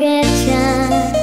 歌唱。